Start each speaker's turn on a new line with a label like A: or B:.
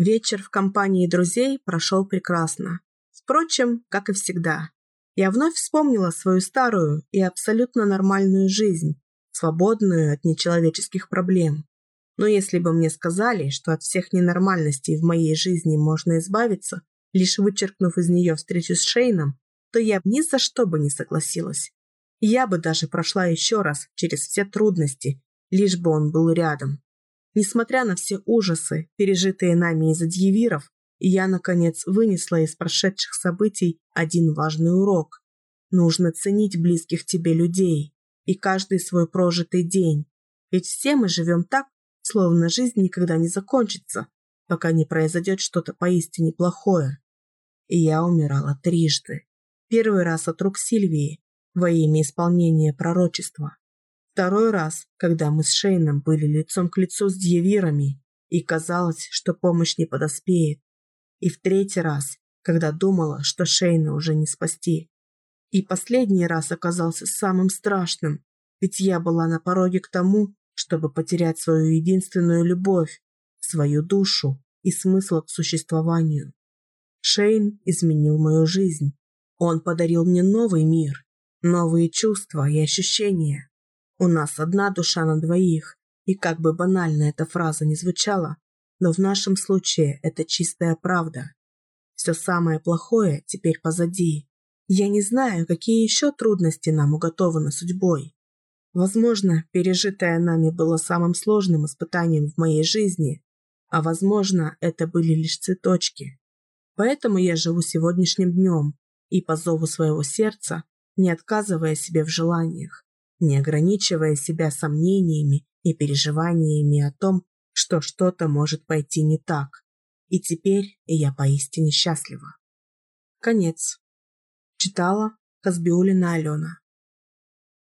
A: Вечер в компании друзей прошел прекрасно. Впрочем, как и всегда. Я вновь вспомнила свою старую и абсолютно нормальную жизнь, свободную от нечеловеческих проблем. Но если бы мне сказали, что от всех ненормальностей в моей жизни можно избавиться, лишь вычеркнув из нее встречу с Шейном, то я ни за что бы не согласилась. Я бы даже прошла еще раз через все трудности, лишь бы он был рядом. Несмотря на все ужасы, пережитые нами из-за дьявиров, я, наконец, вынесла из прошедших событий один важный урок. Нужно ценить близких тебе людей и каждый свой прожитый день. Ведь все мы живем так, словно жизнь никогда не закончится, пока не произойдет что-то поистине плохое. И я умирала трижды. Первый раз от рук Сильвии во имя исполнения пророчества. Второй раз, когда мы с Шейном были лицом к лицу с дьявирами, и казалось, что помощь не подоспеет. И в третий раз, когда думала, что Шейна уже не спасти. И последний раз оказался самым страшным, ведь я была на пороге к тому, чтобы потерять свою единственную любовь, свою душу и смысл к существованию. Шейн изменил мою жизнь. Он подарил мне новый мир, новые чувства и ощущения. У нас одна душа на двоих, и как бы банально эта фраза не звучала, но в нашем случае это чистая правда. Все самое плохое теперь позади. Я не знаю, какие еще трудности нам уготованы судьбой. Возможно, пережитое нами было самым сложным испытанием в моей жизни, а возможно, это были лишь цветочки. Поэтому я живу сегодняшним днем и по зову своего сердца, не отказывая себе в желаниях, не ограничивая себя сомнениями и переживаниями о том, что что-то может пойти не так. И теперь я поистине счастлива. Конец. Читала Казбиулина Алена.